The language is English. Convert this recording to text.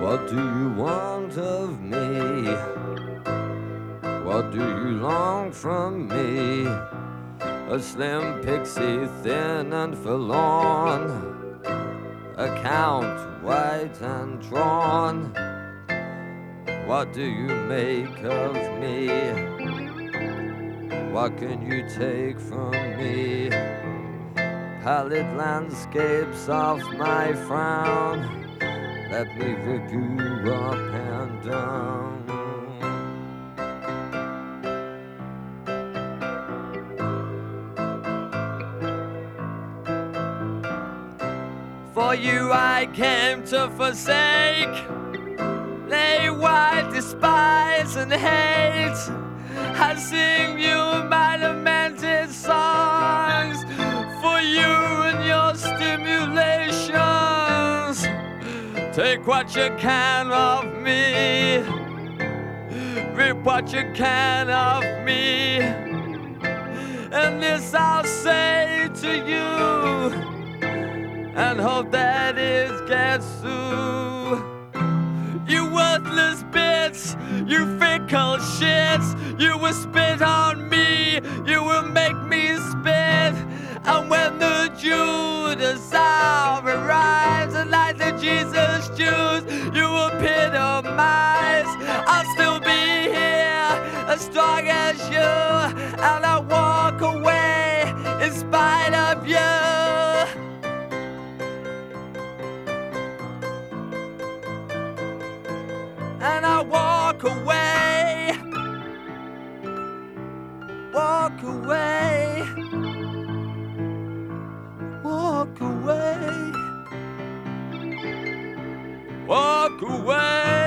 What do you want of me? What do you long from me? A slim pixie, thin and forlorn, account white and drawn. What do you make of me? What can you take from me? Pallid landscapes of my frown. Let me rip you up and down. For you I came to forsake, lay wide, despise, and hate. I sing you my Take what you can of me, rip what you can of me, and this I'll say to you and hope that it gets through. You worthless bits, you fickle shits, you will spit on me, you will make me spit. And when the Judas hour arrives, and like the Jesus Jews, you epitomize. I'll still be here, as strong as you, and I walk away in spite of you. and I walk away. Walk away. Walk away walk away.